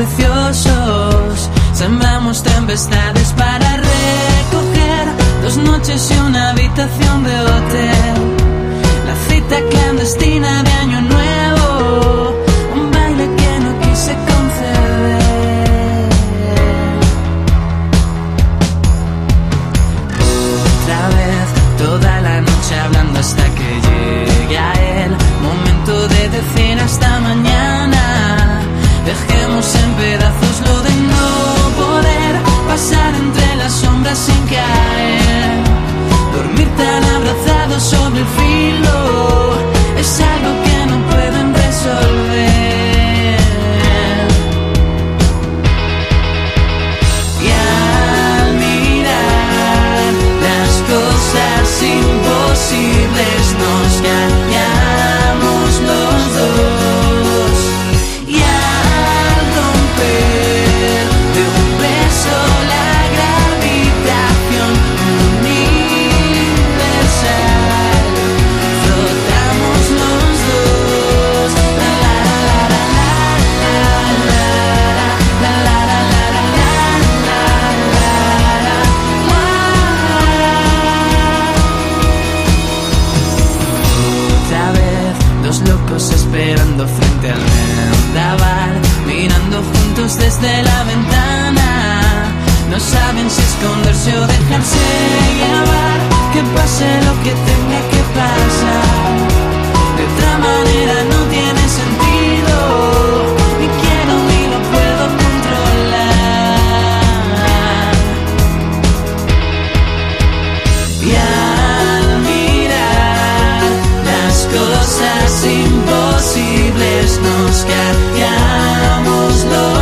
preciosos. Sembramos tempestades para recoger dos noches y una habitación de hotel. La cita clandestina de año en pedazos lo de desde la ventana. No saben si esconderse o dejarse llevar. Que pase lo que tenga que pasar. De otra manera no tiene sentido. Ni quiero ni lo puedo controlar. Y al mirar las cosas imposibles nos callamos los